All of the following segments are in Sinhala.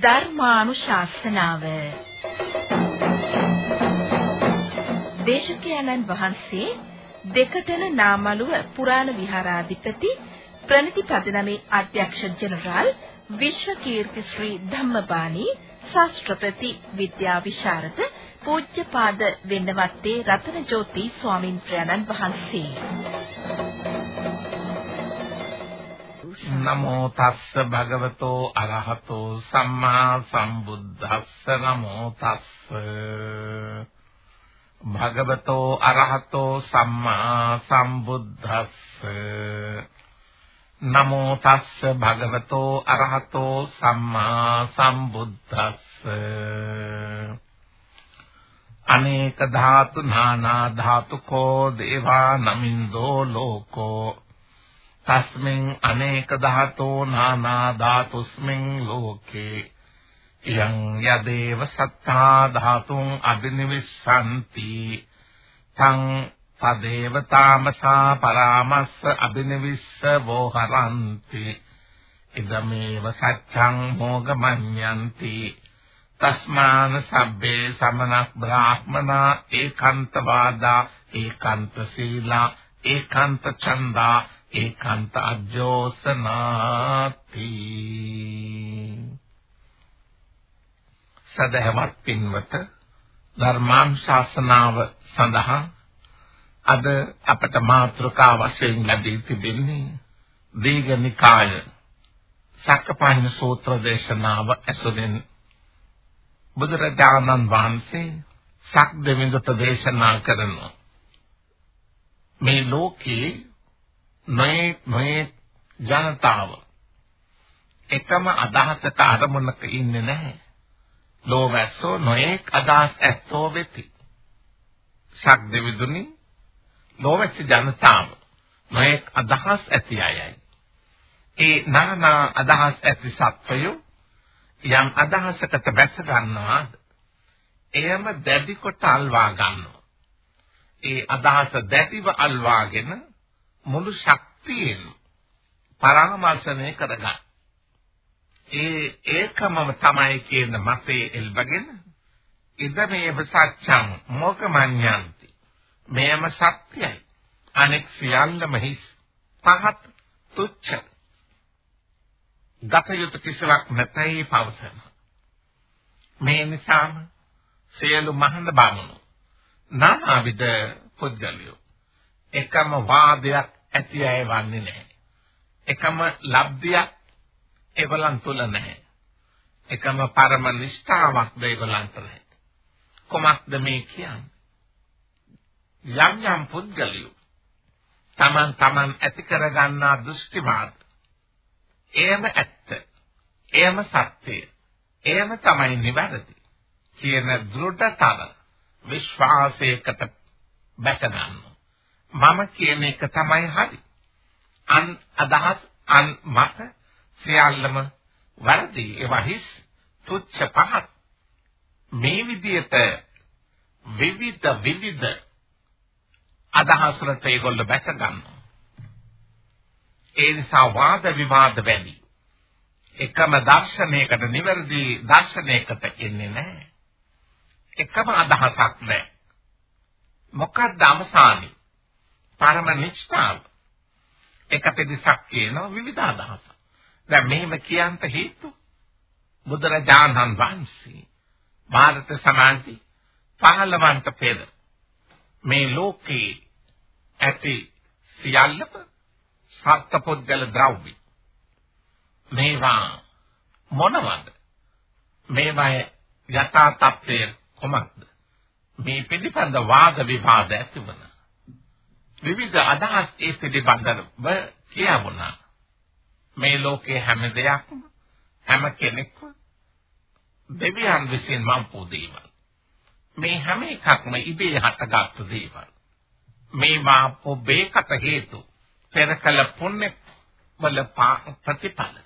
ධර්මානුශාසනාව. දේශකයන්න් වහන්සේ දෙකටන නාමලුව පුරාණ විහාරාධිපති ප්‍රණිති පදනමේ අධ්‍යක්ෂ ජෙනරාල් විශ්වකීර්ති ශ්‍රී ධම්මපාණි ශාස්ත්‍රපති විද්‍යා විශාරද පූජ්‍යපාද වෙන්නවත්තේ රතනජෝති ස්වාමින් වහන්සේ. නමෝ තස්ස භගවතෝ අරහතෝ සම්මා සම්බුද්දස්ස. නමෝ තස්ස භගවතෝ අරහතෝ සම්මා සම්බුද්දස්ස. නමෝ තස්ස භගවතෝ අරහතෝ සම්මා සම්බුද්දස්ස. අනේක ධාතු නානා ධාතුකෝ දේවා නමින්දෝ ලෝකෝ. තස්මින් අනේක ධාතෝ නානා ධාතුස්මින් ලෝකේ යං යදේව සත්තා ධාතුන් අබිනිවිස්සanti තං තදේව තාමසා පරාමස්ස අබිනිවිස්ස වෝහරಂತಿ ඉදමේව සත්‍යං මොගමඤ්ඤಂತಿ තස්මාන සබ්බේ සමනක් බ්‍රාහ්මනා ඒකාන්ත වාදා ඒකාන්ත සීලා ඒකාන්ත ඡන්දා ඒකාන්ත අජෝසනාති. සදහවත් පින්වත ධර්මාංශාසනාව සඳහා අද අපට මාතෘකා වශයෙන් ලැබී තිබෙන්නේ දීඝනිකාය සක්කපඤ්ඤ සූත්‍ර දේශනාව ඇසුරින් බුදුරජාණන් වහන්සේ සක් දෙවිඳුට දේශනා කරන මේ ලෝකේ මේ මේ ජනතාව එකම අදහසක අරමුණක ඉන්නේ නැහැ. ලෝවැස්සෝ නොඑක් අදහස් ඇත්තෝ වෙති. ශක් දෙවිදුනි ලෝවැස්ස ජනතාව නොඑක් අදහස් ඇති අයයි. ඒ নানা අදහස් ඇති සත්වයෝ යම් අදහසකට බැස ගන්නවාද එයම දැඩි කොට අල්වා ගන්නවා. ඒ අදහස දැඩිව අල්වාගෙන මුළු ශක්තියෙන් පරාමර්ශනය කරගන්න. ඒ ඒකමම තමයි කියන මතේ එල්බගෙන ඉදමේ සත්‍යං මොකමඤ්ඤන්ති. මෙයම සත්‍යයි. අනෙක් සියල්ලම හිස් පහත් තුච්ච. ගතයුතු කිසිවක් නැතයි පවසන. මේ නිසාම සියලු මහඳ බමුණු නානාවිද පුද්ගලයෝ එකම වාදයක් ඇති අය වන්නේ නැහැ. එකම ලබ්ධියක් ඒගොල්ලන් තුල නැහැ. එකම පරම නිෂ්ඨාවක් ඒගොල්ලන්ට නැහැ. කොමක්ද මේ කියන්නේ? යම් යම් පුද්ගලයෝ තමන් තමන් ඇති කරගන්නා දෘෂ්ටිවාද එයම ඇත්ත. එයම සත්‍යය. එයම තමයි නිවැරදි. කියන දෘಢතර විශ්වාසයකට බැස ගන්නවා. මම කියන එක තමයි හරි. අන් අදහස් අන් මත සියල්ලම වැරදි. ඒවා හිස් තුච්ච පහත්. මේ විදිහට විවිධ විවිධ අදහස් වලට ඒගොල්ලෝ බැස ගන්නවා. ඒ නිසා වාද විවාද වැඩි. එකම දර්ශනයකට නිවැරදි දර්ශනයකට එන්නේ නැහැ. එකම අදහසක් නැහැ. මොකක්ද අවසානයේ? පරම නිෂ්ඨාව. එක පිටසක් කියනවා විවිධ අදහස. දැන් මෙහෙම කියන්ට හේතු බුදුරජාණන් වහන්සේ ಭಾರತ සමාජي 15වන්ට පෙර මේ ලෝකේ ඇති සියල්ලම සත්පුද්ගල ද්‍රව්‍ය. මේවා මොනවද? මේවා යථා තත්ත්වය කොමක්ද? මේ පිළිබඳ වාද විවාද ඇති වුණා. විවිධ අදහස් ඒ පිළිබඳව කියවුණා. මේ ලෝකේ හැම දෙයක්ම හැම කෙනෙක්ම දෙවියන් විසින් මම් පොදේවල්. මේ හැම එකක්ම ඉබේ හටගත්තු දේවල්. මේවා පොබේකට හේතු පෙරකල පුණ්‍ය වල ප්‍රතිඵල.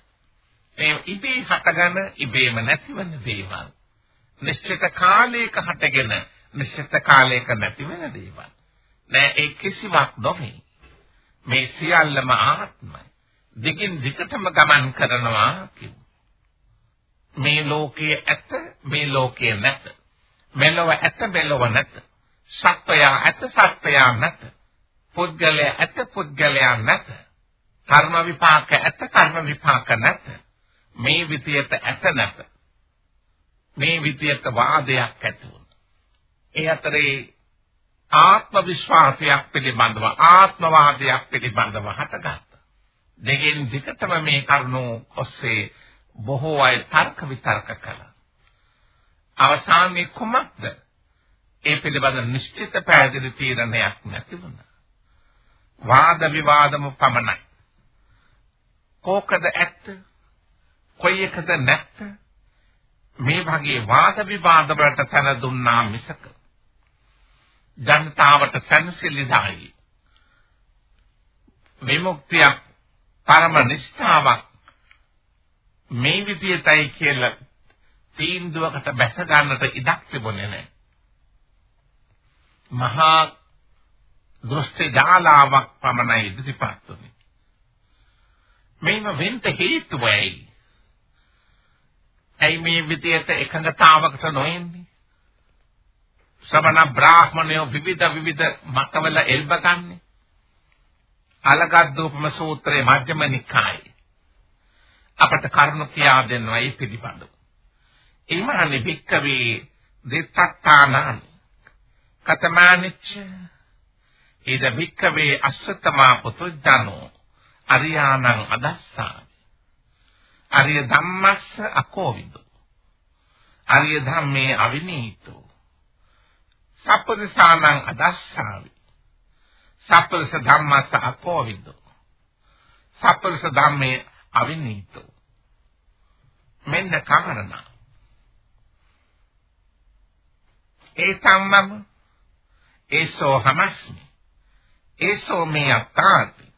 මේ ඉබේ හටගන ඉබේම නැතිවන දේවල්. නිශ්චිත කාලයක හටගෙන නිශ්චිත කාලයක නැතිවෙන දේවල්. නෑ ඒ කිසිවක් නොවේ. මේ සියල්ලම ආත්මයි. දිගින් දිගටම ගමන් කරනවා කිව්වා. මේ ලෝකයේ ඇත මේ ලෝකයේ නැත. මෙලොව ඇත මෙලොව නැත. සත්වයා ඇත සත්වයා නැත. පුද්ගලයා ඇත පුද්ගලයා නැත. කර්ම විපාක ඇත කර්ම විපාක නැත. මේ විදියට ඇත නැත. මේ විදියට වාදයක් ඇති වුණා. ඒ අතරේ ආත්ම විශ්වාසයක් පිළිබඳව ආත්මවාදයක් පිළිබඳව හටගත්තා. දෙකෙන් දෙකටම මේ කරුණෝ ඔස්සේ බොහෝ අය තර්ක විතර්ක කළා. අවසානයේ කුමක්ද? ඒ පිළිබඳ නිශ්චිත පැහැදිලි තීරණයක් නැති වුණා. වාද විවාදම පමණයි. කෝකද ඇත්ත? කොයි එකද නැත්ත? මේ වගේ වාද විවාද වලට තන දුන්නා මිසක ජනතාවට සැනසෙලිදායි විමුක්තියක් පරම නිෂ්ඨාවක් මේ විදියටයි කියලා තීන්දුවකට බැස ගන්නට ඉඩක් තිබුණේ නැහැ. මහා දෘෂ්ටි ජාලාවක් පමණයි ඉදිරිපත් වුනේ. මේව වෙන්න හේතු වෙයි. ඇයි මේ විදියට එකඟතාවකට නොඑන්නේ? ශ්‍රමණ බ්‍රාහ්මණයෝ විවිධ විවිධ මතවල එල්බගන්නේ. අලගද්දූපම සූත්‍රයේ මධ්‍යම නිකායේ අපට කරුණු කියා දෙනවා ඒ පිළිබඳව. ඊමහනි භික්කවේ දෙත්තත්තානං කතමානිච්ච ඉද භික්කවේ අස්සතමා පුතුජනෝ අරියානං අදස්සාමි. අරිය ධම්මස්ස අකෝවිදෝ. අරිය ධම්මේ අවිනීතෝ. සප්පදසානං අදස්සාමි. සප්පදස ධම්මස්ස අකෝවිදෝ. සප්පදස ධම්මේ අවිනීතෝ. මෙන්න කාරණා. ඒ සම්මම ඒසෝ හමස්මි. ඒසෝ මේ අත්තාති.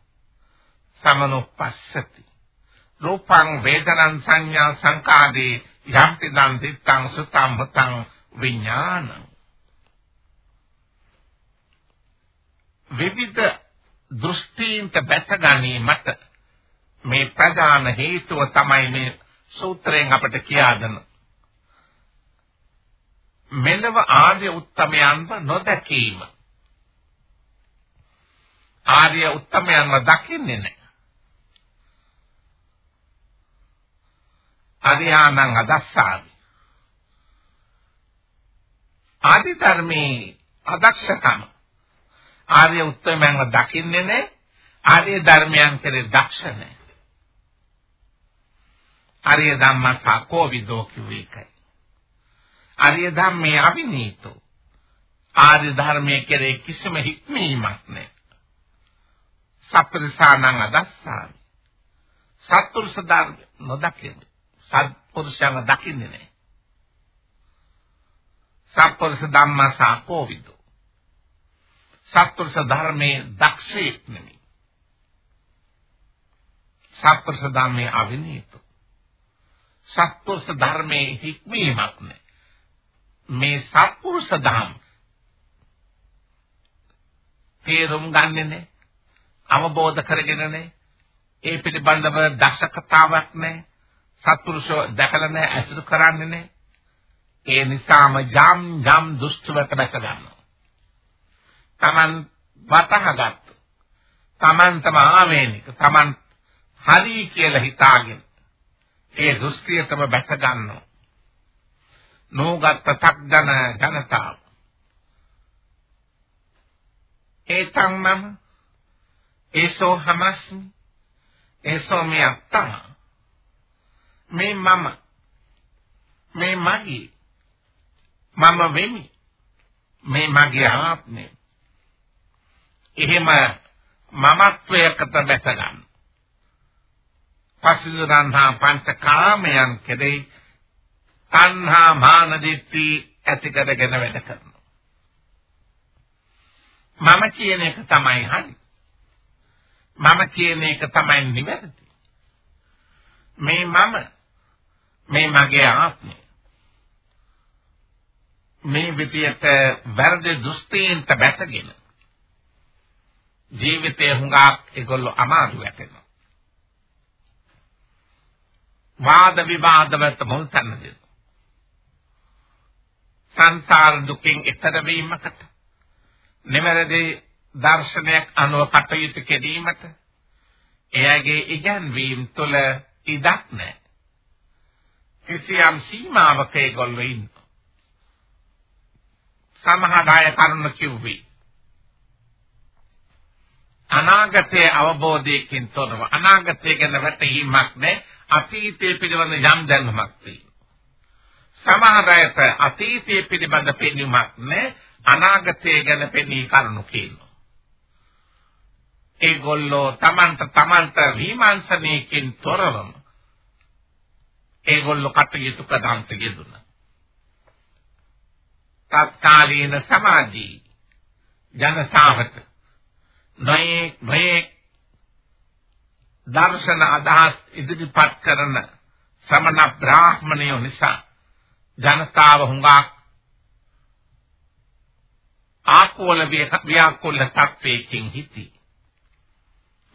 සමනුපස්සති. රූපං වේදනං සංඥා සංකාදී යම්පි දන් දිත්තං සුතං මතං විඥානං විවිධ දෘෂ්ටීන්ට බැස ගැනීමට මේ ප්‍රධාන හේතුව තමයි මේ සූත්‍රයෙන් අපට කියා දෙන. මෙලව ආර්ය උත්තමයන්ව නොදැකීම. ආර්ය උත්තමයන්ව දකින්නේ නැහැ. අරියානං අදස්සාමි. ආදි ධර්මේ අදක්ෂකම ආර්ය උත්තමයන්ව දකින්නේ නැහැ. ආර්ය ධර්මයන් කෙරේ දක්ෂ නැහැ. ආර්ය ධම්ම සාකෝ විදෝ කිව්වේකයි. ආර්ය ධම්මේ අවිනීතෝ. ආර්ය ධර්මයේ කෙරේ කිසිම හික්මීමක් නැහැ. සප්පරිසානං අදස්සාමි. සත්පුරුෂ ධර්ම නොදකින්නේ. සත්පුරුෂයන්ව දකින්නේ නැහැ. සත්පුරුෂ ධම්ම සාකෝ විදෝ. සත්පුරුෂ ධර්මයේ දක්ෂයෙක් නෙමෙයි. සත්පුරුෂ ධර්මයේ අවිනීතෝ. සත්පුරුෂ ධර්මයේ හික්මීමක් නැහැ. මේ සත්පුරුෂ ධම් තේරුම් ගන්නෙ නැහැ. අවබෝධ කරගෙන නැහැ. ඒ පිළිබඳව දක්ෂතාවක් නැහැ. සත්පුරුෂෝ දැකලා නැහැ, අසුරු කරන්නේ නැහැ. ඒ නිසාම ජම් ජම් දුෂ්ටවට බැස ගන්නවා. Taman වතහගත්. Taman තම ආවේනික. Taman හරි කියලා හිතාගෙන ඒ දෘෂ්ටියටම බැස ගන්නවා. නෝගත් තක්දන ජනතාව. ඒ තමම ඒසෝ හමස්මි ඒසෝ මේ අත්තා මේ මම මේ මගේ මම වෙමි මේ මගේ ආත්මය එහෙම මමත්වයකට බැස ගන්න පසිරන්හා පංචකාමයන් කෙරෙහි තණ්හා මාන දිට්ඨි ඇති කරගෙන වැඩ කරනවා. මම කියන එක තමයි හරි. මම කියන එක තමයි නිවැරදි. මේ මම මේ මගේ ආත්මය. මේ විදියට වැරදි දෘෂ්ටීන්ට බැසගෙන ජීවිතේ හුඟක් ඒගොල්ලෝ අමාරු වැටෙනවා. වාද විවාද වලට මුල් තැන දෙනවා. සංසාර දුකින් ඈතර වීමකට නිවැරදි දර්ශනයක් අනුව කටයුතු කිරීමට එයාගේ ඉගැන්වීම් තුළ ඉඩක් නැහැ. කිසියම් සීමාවක ඒගොල්ලෝ ඉන්නවා. සමහර අය කරුණ කිව්වේ අනාගතයේ අවබෝධයකින් තොරව අනාගතය ගැන වැටහීමක් නැහැ අතීතය පිළිබඳ යම් දැනුමක් තියෙනවා. සමහර අයට අතීතය පිළිබඳ පෙනුමක් නැහැ අනාගතය ගැන පෙනී කරුණු කියනවා. ඒගොල්ලෝ තමන්ට තමන්ට විමර්ශනයකින් තොරවම ඒගොල්ලෝ කටයුතු කරන්ට යෙදුණා. තත්කාලීන සමාජී ජනතාවට නොයේ නොයේ දර්ශන අදහස් ඉදිරිපත් කරන සමන බ්‍රාහ්මණයෝ නිසා ජනතාව හුඟක් ආකෝල ව්‍යාකෝල තත්වයකින් හිටි.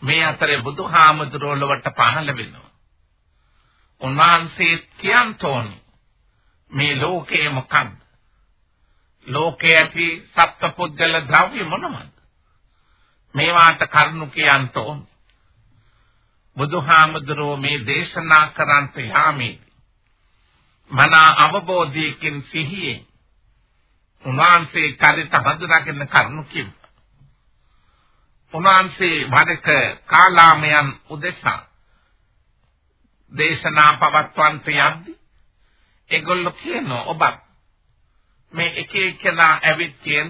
මේ අතරේ බුදුහාමුදුරුවෝ ලොවට පහළ වෙනවා. උන්වහන්සේ කියන්තෝනි මේ ලෝකේ මොකක්ද ලෝකයේ ඇති සත්පුද්ගල ද්‍රව්‍ය මොනවද? මේවාට කරුණු කියන්ට ඕන. බුදුහාමුදුරුවෝ මේ දේශනා කරන්ට යාමේදී මන අවබෝධයකින් සිහියෙන් උන්වහන්සේ චරිත හඳුනාගෙන කරුණු කිව්වා. උන්වහන්සේ වඩක කාලාමයන් උදෙසා දේශනා පවත්වන්ට යද්දී ඒගොල්ලෝ කියනවා ඔබ මේ එක එකනා ඇවිත් කියන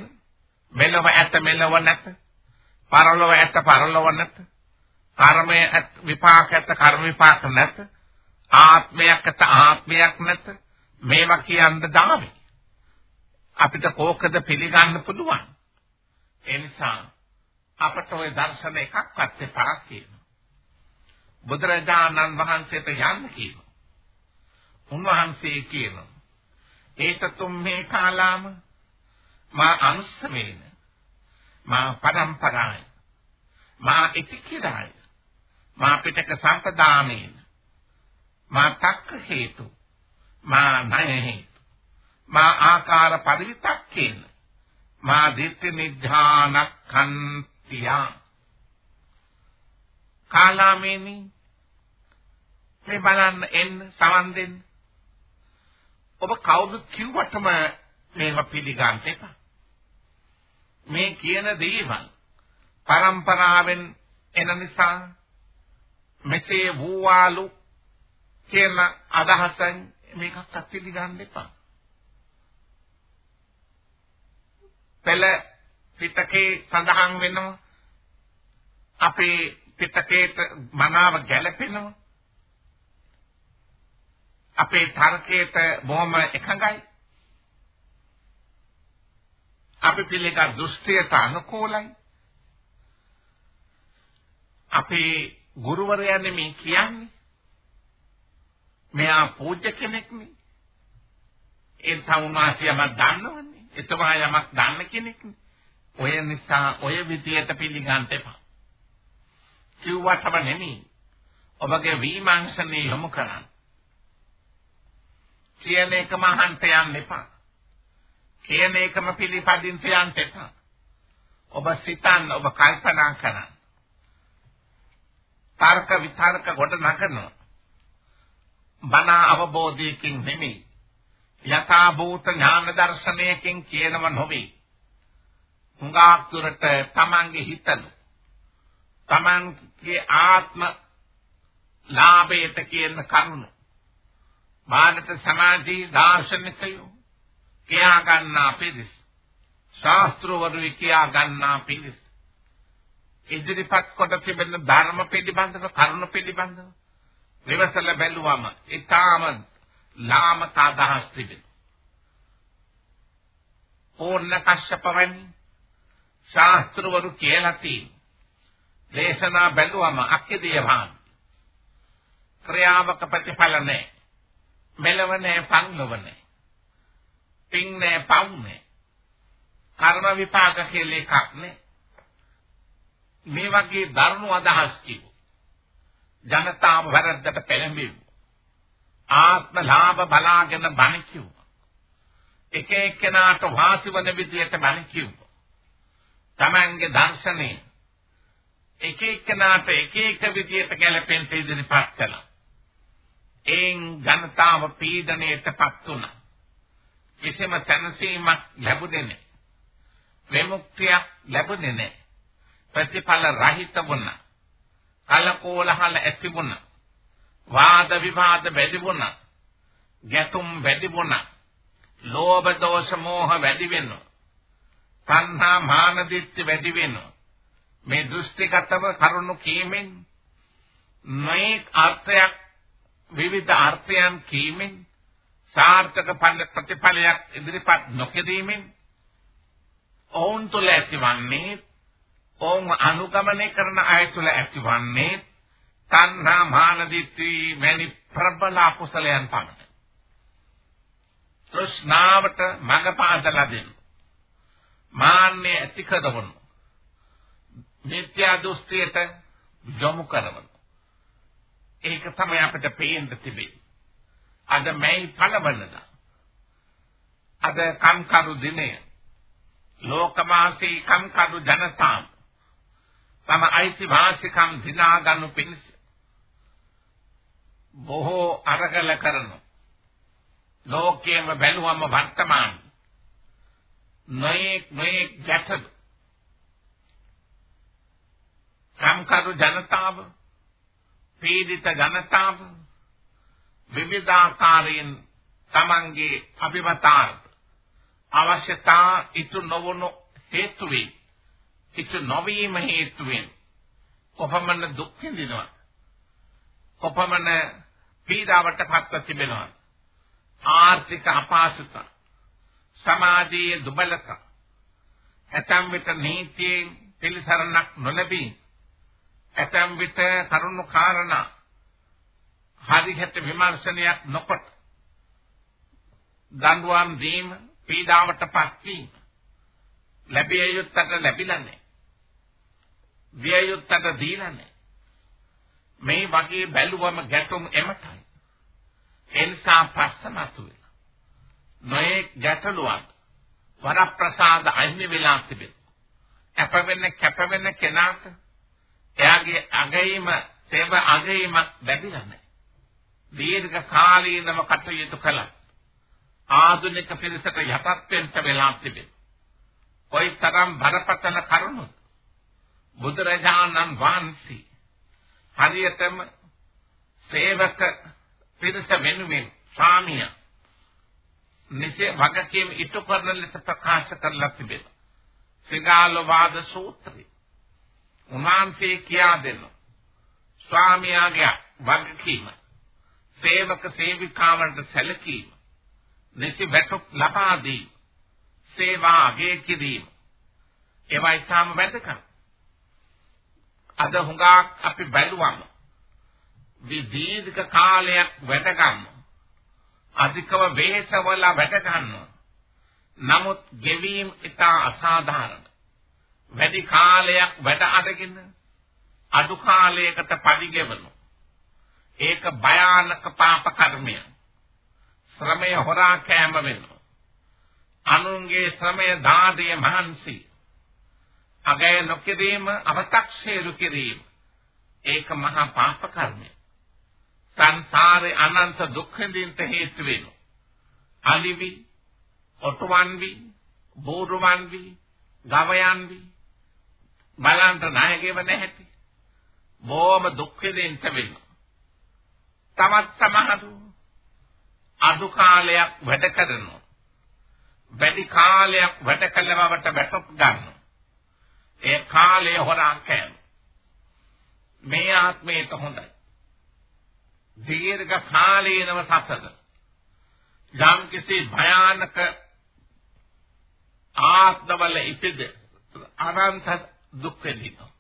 මෙලව ඇත මෙලව නැත පරලොව ඇත පරලොව නැත. කර්මය ඇත විපාක ඇත කර්ම විපාක නැත. ආත්මයක් ඇත ආත්මයක් නැත. මේවා කියන්න දාමේ. අපිට කෝකද පිළිගන්න පුළුවන්. ඒ නිසා අපට ওই දර්ශන එකක්වත් එපා කියනවා. බුදුරජාණන් වහන්සේට යන්න කියනවා. උන්වහන්සේ කියනවා. ඒක තුම් මේ කාලාම මා අනුස්සමේන මා පරම්පරාය. මා ඉතිකිරාය. මා පිටක සම්පදානේන මා තක්ක හේතු. මා ණය හේතු. මා ආකාර පරිවිතක්කේන. මා දිට්ඨි නිධානක්ඛන්තියා. කාලාමේනි මේ බලන්න එන්න සමන් දෙන්න. ඔබ කවුද කිව්වටම මේවා පිළිගන්න එපා. මේ කියන දේවල් પરම්පරාවෙන් එන නිසා මෙසේ වූවාලු කියන අදහසෙන් මේකත් පිළිගන්න එපා. පෙළ පිටකේ සඳහන් වෙනවා. අපේ පිටකේට මනාව ගැළපෙනවා අපේ තර්කයට බොහොම එකඟයි. අපි පිළිගත් දෘෂ්ටියට අනුකූලයි. අපේ ගුරුවරයා නෙමෙයි කියන්නේ. මෙයා පූජ්‍ය කෙනෙක්නේ. ඒ සමුනාසියම දන්නවන්නේ. එතුමා යමක් දන්න කෙනෙක්නේ. ඔය නිසා ඔය විදියට පිළිගන්න එපා. කිව්වටම නෙමෙයි. ඔබගේ විමර්ශනය යොමු කරන්න. කියන එකම අහන්න යන්න එපා. කියන එකම පිළිපදින්න යන්න එපා. ඔබ සිතන්න ඔබ කල්පනා කරන්න. තර්ක විතර්ක කොට නකනවා. බණ අවබෝධයකින් නෙමෙයි. යථා භූත ඥාන දර්ශනයකින් කියනව නොවේ. හුඟක් දුරට තමන්ගේ හිතන තමන්ගේ ආත්ම ලාභයට කියන කරුණ. මානත සමාජී දාර්ශනිකයෝ කියා ගන්නා පිරිස්. ශාස්ත්‍රවරු කියා ගන්නා පිරිස්. ඉදිරිපත් කොට තිබෙන ධර්ම පිළිබඳව කරුණ පිළිබඳව විවසල බැලුවම ඊටාම ලාමක අදහස් තිබෙනවා. ඕන්න කශ්‍යපවනි ශාස්ත්‍රවරු කියලා තියෙන දේශනා බැලුවම අක්කේදීවාන් ක්‍රියාවක ප්‍රතිඵල නැහැ. මෙලව නැහැ පන්ලව නැහැ. පින් නෑ පව් නෑ. කර්ම විපාක කියලා එකක් නෑ. මේ වගේ ධර්ම අදහස් කිව්ව. ජනතාව වැරද්දට පෙළඹෙව්ව. ආත්ම ලාභ බලාගෙන බණ කිව්වා. එක එක්කෙනාට වාසි වන විදියට බණ කිව්වා. Tamange දර්ශනේ එක එක්කෙනාට එක එක විදියට ගැලපෙන්න ඉදිරිපත් කළා. එයින් ජනතාව පීඩණයටපත් වුණා. කිසිම තනසීමක් ලැබුණේ නැහැ. විමුක්තියක් ලැබුණේ නැහැ. ප්‍රතිඵල රහිත වුණා. කලකෝලහල ඇති වුණා. වාද විවාද වැඩි වුණා. ගැටුම් වැඩි වුණා. ලෝභ දෝෂ මෝහ වැඩි වෙනවා. තණ්හා මාන දිට්ඨි වැඩි වෙනවා. මේ දෘෂ්ටිගතව කරුණු කීමෙන් නොඑක් අර්ථයක් විවිධ අර්ථයන් කීමෙන් සාර්ථක ප්‍රතිඵලයක් ඉදිරිපත් නොකිරීමෙන් ඔවුන් තුළ ඇතිවන්නේ ඔවුන් අනුගමනය කරන අය තුළ ඇතිවන්නේ තණ්හා මාන දිට්ඨි වැනි ප්‍රබල අකුසලයන් පමණයි. තෘෂ්ණාවට මඟ පාදලා දෙන්න. මාන්නේ ඇති කරවන. මිත්‍යා දෘෂ්ටියට යොමු කරවන. ඒක තමයි අපිට පේන්න තිබෙන්නේ. අද මේ පළවනදා. අද කම්කරු දිනය. ලෝකවාසී කම්කරු ජනතාව තම අයිතිවාසිකම් දිනා ගන්නු පිණිස බොහෝ අරගල කරන ලෝකයේම බැලුවම වර්තමාන නොයෙක් නොයෙක් ගැටලු කම්කරු ජනතාව පීඩිත ජනතාව විවිධාකාරයෙන් තමන්ගේ අභිමතාර්ථ අවශ්‍යතා ඉතු නොවුණු හේතු වේ ඉතු නොවීම හේතුවෙන් කොපමණ දුක් විඳිනවා කොපමණ පීඩාවට පත්ව තිබෙනවා. ආර්ථික අපහසුතා සමාජීය දුබලතා ඇතම් විට නීතියෙන් පිළිසරණක් නොලැබී ඇතම් විට කරුණු කාරණා හරියට විමර්ශනයක් නොකොට දඬුවම් දීම පීඩාවටපත් වීම ලැබිය යුත්තට ලැබිලා නැහැ. විය යුත්තට දීලා නැහැ. මේ වගේ බැලුවම ගැටුම් එමතයි. එන්සා ප්‍රශ්න මතුවේ. නොයේ ගැටලුවක් වරප්‍රසාද අහිමි වෙලා තිබෙනවා. කැප වෙන්න කැප වෙන්න කෙනාට එයාගේ අගීම සේව අගීම ලැබිලා නැහැ. දීර්ඝ කාලීනව කටයුතු කළා. ආධුනික පිරිසට යටත් වෙන්න වෙලා තිබෙනවා. කොයිතරම් බරපතල කරුණුද? බුදුරජාණන් වහන්සේ හරියටම සේවක පිරිස වෙනුවෙන් ස්වාමියා නිසේ වගකීම් ඉටු කරන ලෙස ප්‍රකාශ කරලා තිබෙනවා. සිගාල වාද සූත්‍රය. උන්වහන්සේ කියා දෙනවා. ස්වාමියාගේ වගකීම සේවක සේවිකාවන්ට සැලකීම නිසි වැටුප් ලබා දී සේවා අගය කිරීම. ඒවා ඉතාම වැදගත්. අද හුඟක් අපි බැලුවම විදීර්ඝ කාලයක් වැඩ ගන්න අධිකව වේසවල වැඩ ගන්න. නමුත් ගෙවීම ඉතා අසාධාරණ වැඩි කාලයක් වැඩ අඩගෙන අඩු කාලයකට පරිගෙවන ඒක භයානක පාප කර්මයක් ශ්‍රමය හොරා කෑම වෙනවා. අනුන්ගේ ශ්‍රමය දාඩිය මහන්සි. අගය නොකිරීම අව탁සේරු කිරීම. ඒක මහා පාප කර්මය. සංසාරේ අනන්ත දුක් විඳින්න හේතු වෙනවා. අලිවි, ඔටුවන්වි, බෝරුවන්වි, ගවයන්වි බලන්ට ණයගෙව නැහැටි. බොහොම දුක් විඳින්න වෙනවා. තමත් සමහරු අඩු කාලයක් වැඩ කරනවා. වැඩි කාලයක් වැඩ කළ බවට වැටුප් ගන්නවා. ඒ කාලය හොරා කෑම. මේ ආත්මයට හොඳයි. දීර්ඝ කාලීනව සසද. යම් කිසි භයානක ආත්මවල ඉපිද අනන්ත දුක් වෙනවා.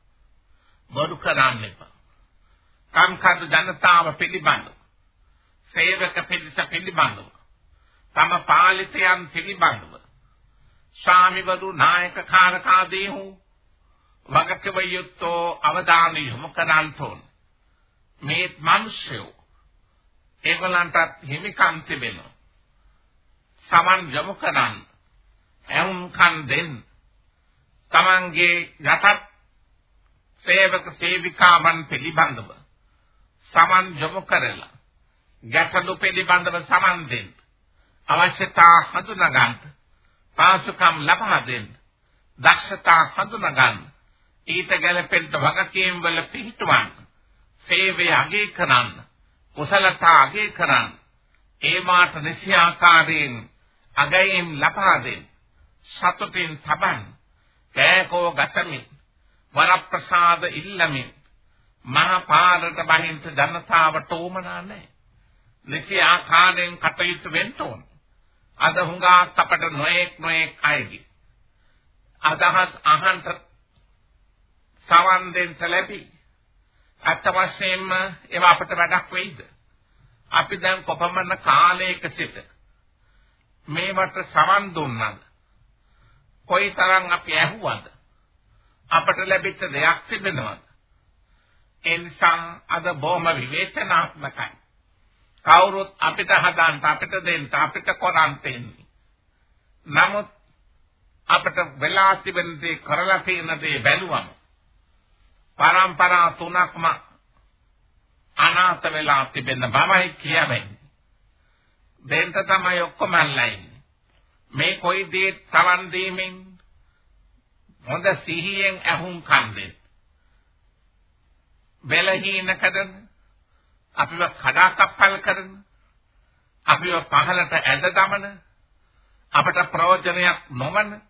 බොරු කරන්න එපා. කම්කටු ජනතාව පිළිබඳව සේවක පිරිස පිළිබඳව තම පාලිතයන් පිළිබඳව ස්වාමිවරු නායක කාරකාදීහු වගකව යුත්තෝ අවධානය යොමු කරන්තෝන් මේ මිනිස්සු ඒගොල්ලන්ටත් හිමිකම් තිබෙනවා. සමන් යොමු කරන්න. එවුම්කම් දෙන්න. තමන්ගේ යටත් සේවක සේවිකාවන් පිළිබඳව සමන් යොමු කරලා ගැටලු පිළිබඳව සමන් දෙන්න. අවශ්‍යතා හඳුනා ගන්න. පාසුකම් ලබා දෙන්න. දක්ෂතා හඳුනා ගන්න. ඊට ගැලපෙන්න වගකීම් වල පිහිටවන්න. සේවය අගය කරන්න. කුසලතා අගය කරන්න. ඒ මාට නිසි ආකාරයෙන් අගයෙන් ලබා දෙන්න. සතුටින් තබන්න. කෑකෝ ගසමින් වරප්‍රසාද ඉල්ලමින් මහා පාරට බහින්ත ජනතාවට උමනා නැහැ. නිසි ආකාරයෙන් කටයුතු වෙන්න ඕන. අද හුඟක් අපට නොඑක් නොඑක් අයගේ අදහස් අහන්ට සවන් දෙන්න ලැබී අත්ත වශයෙන්ම ඒව අපිට වැඩක් වෙයිද? අපි දැන් කොපමණ කාලයක සිට මේවට සවන් දුන්නාද? කොයිතරම් අපි ඇහුවද? අපට ලැබිච්ච දෙයක් තිබෙනවද? ඒ නිසා අද බොහොම විවේචනාත්මකයි. කවුරුත් අපිට හදාන්න අපිට දෙන්න අපිට කරන් දෙන්නේ. නමුත් අපිට වෙලා තිබෙන දේ කරලා තියෙන දේ බැලුවම පරම්පරා තුනක්ම අනාථ වෙලා තිබෙන බවයි කියවෙන්නේ. දෙන්න තමයි ඔක්කොම අල්ලන්නේ. මේ කොයි දේ තවන් දීමෙන් හොඳ සිහියෙන් ඇහුම් කන් දෙන්න. බැලහීන කදන අපිව කඩාකප්පල් කරන අපිව පහලට ඇද දමන අපට ප්‍රයෝජනයක් නොවන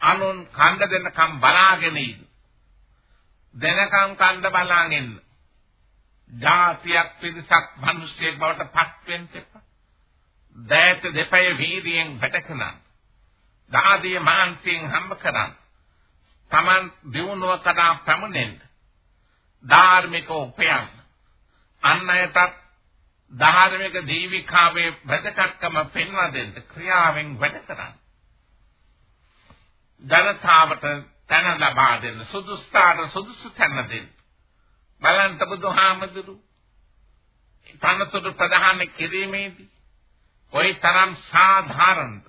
අනුන් කන්ද දෙන්නකම් බලාගෙන ඉන්න. දෙනකම් කන්ද බලාගෙන ජාතියක් පිරිසක් මිනිස්සෙක් බවට පත් වෙන්න එපා. දෑත දෙපය වීර්යයෙන් වැටකනන්. දාදිය මාන්සියෙන් හම්බ කරන්. Taman දිනුව කඩා පැමුණෙන්න. ධාර්මික උපයන්. අන් අයටත් ධාර්මික දීවිකාවේ වැදගත්කම පෙන්වා දෙන්න ක්‍රියාවෙන් වැඩ කරන්න. ජනතාවට තැන ලබා දෙන්න සුදුස්තාට සුදුසු තැන දෙන්න. බලන්න බුදුහාමදුරු තනතුරු ප්‍රධාන කිරීමේදී කොයි තරම් සාධාරණද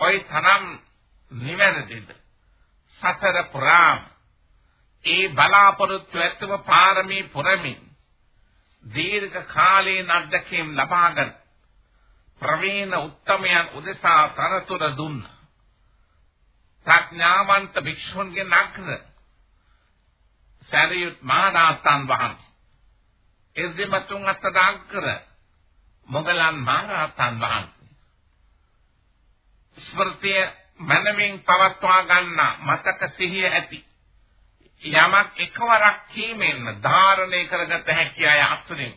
කොයි තරම් නිවැරදිද සතර පුරාම ඒ බලාපොරොත්තු ඇත්තම පාරමී පුරමින් දීර්ඝ කාලීන අධ්‍යක්ෂම් ලබාගෙන ප්‍රවීණ උත්තමයන් උදෙසා තරතුර දුන්නා. ප්‍රඥාවන්ත භික්ෂුන්ගේ නග්න සරියුත් මහරහතන් වහන්සේ. එදිමතුන් අත්දාංකර මොගලන් මහරහතන් වහන්සේ. ස්මෘතිය මනමින් පවත්වා ගන්න මතක සිහිය ඇති. යමක් එකවරක් කීමෙන් ධාරණය කරගත හැකි අය අතුරින්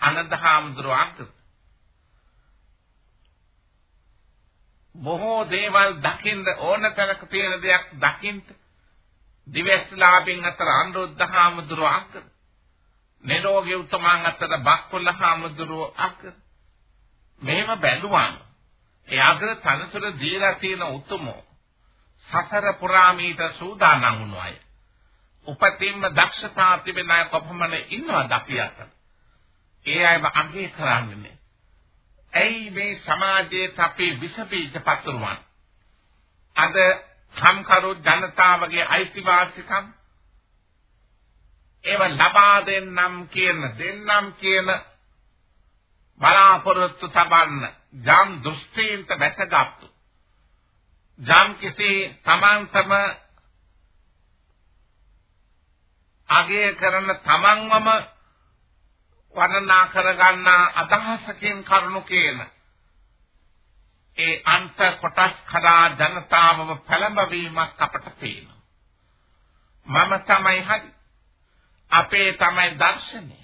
අනදහාමුදුර අංකත බොහෝ දේවල් දකින්න ඕන තැනක තියෙන දෙයක් දකින්න දිවස්ලාභින් අතර අනුරුද්ධහාමුදුරුව අක්ක නිරෝගී උත්තමයන් අතර බක්කොල්ලහාමුදුරුව අක්ක මෙහෙම බැලුවාම ඒ අගර තනතුර දීලා තියෙන උතුමෝ සසර පුරාමීට සූදානම් වුණු අය. උපතින්ම දක්ෂතා තිබෙන අය කොපමණ ඉන්නවද අපි අතර? ඒ අයව අගය කරන්නේ ඇයි මේ සමාජයේ අපේ විස බීජ පතුරවන්නේ? අද සම්කරු ජනතාවගේ අයිතිවාසිකම් ඒව ලබා දෙන්නම් කියන දෙන්නම් කියන බලාපොරොත්තු තබන්න ජම් දෘෂ්ටීන්ට වැටගත්තු. ජම් කිසි තමන්තම අගය කරන තමන්වම වර්ණනා කරගන්නා අදහසකින් කරුණු කියන ඒ අන්ත කොටස් කරා ජනතාවව පළඹවීමක් අපට පේනවා. මම තමයි හරි. අපේ තමයි දර්ශනය.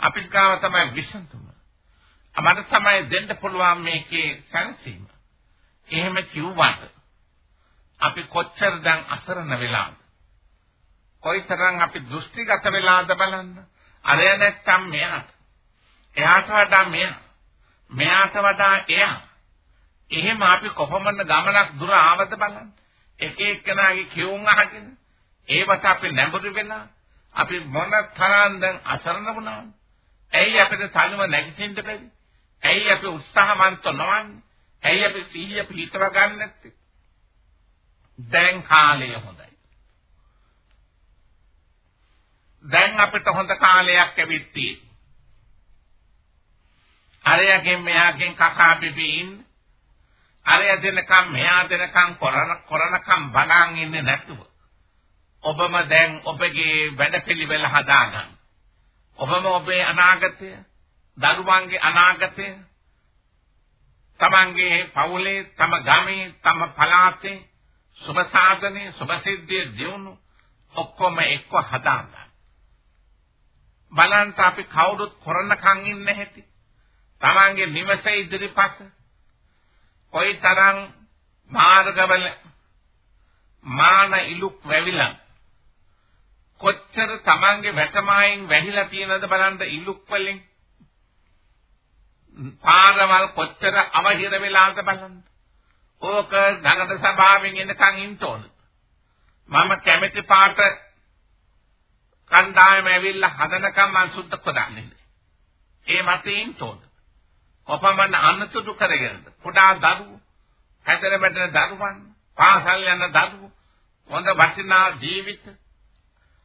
අපිට ගාව තමයි විසඳුම. අපට තමයි දෙන්න පුළුවන් මේකේ සංසීම. එහෙම කිව්වට අපි කොච්චර දැන් අසරණ වෙලාද? කොයිතරම් අපි දෘෂ්ටිගත වෙලාද බලන්න. අරය නැත්තම් මෙයාට. එයාට වඩා මෙයා. මෙයාට වඩා එයා. එහෙම අපි කොහොමද ගමනක් දුර ආවද බලන්න. එක එක්කෙනාගේ කියුම් අහගෙන ඒවට අපි නැඹුරු වෙලා අපි මොන තරම් දැන් අසරණ වුණාද? ඇයි අපිට තනුව නැගිටින්න බැරි? ඇයි අපි උත්සාහවන්ත නොවන්නේ? ඇයි අපි සිහිය පිටව ගන්න නැත්තේ? දැන් කාලය හොඳයි. දැන් අපිට හොඳ කාලයක් ඇවිත් තියෙනවා. අරයගෙන් මෙයාගෙන් කකා බිබීන් අරය දෙනකම් මෙයා දෙනකම් කරන කරනකම් බලන් ඉන්නේ නැතුව ඔබම දැන් ඔබගේ වැඩපිළිවෙල හදාගන්න. ඔබම ඔබේ අනාගතය, දරුවන්ගේ අනාගතය, තමන්ගේ පවුලේ, තම ගමේ, තම පළාතේ සුබ සාධනේ, සුබ සිද්ධිය දියුණු ඔක්කොම එක්ක හදාගන්න. බලන්න අපි කවුරුත් කරනකම් ඉන්නේ නැහැටි. තමන්ගේ නිවසේ ඉදිරිපස කොයිතරම් මාර්ගවල මාන ඉලුක් වැවිලා කොච්චර තමන්ගේ වැටමායෙන් වැහිලා තියෙනවද බලන්න ඉලුක් වලින්? පාරවල් කොච්චර අවහිර වෙලාද බලන්න? ඕක නගර සභාවෙන් එනකන් ඉන්න ඕන. මම කැමැති පාට කණ්ඩායම ඇවිල්ලා හදනකම් මං සුද්ධ කරන්නේ ඒ මතේ ඉන්න ඕන කොපමණ අනතුරු කරගෙනද කුඩා දරුවෝ හැදෙන බැටන දරුවන් පාසල් යන දරුවෝ හොඳ වටිනා ජීවිත.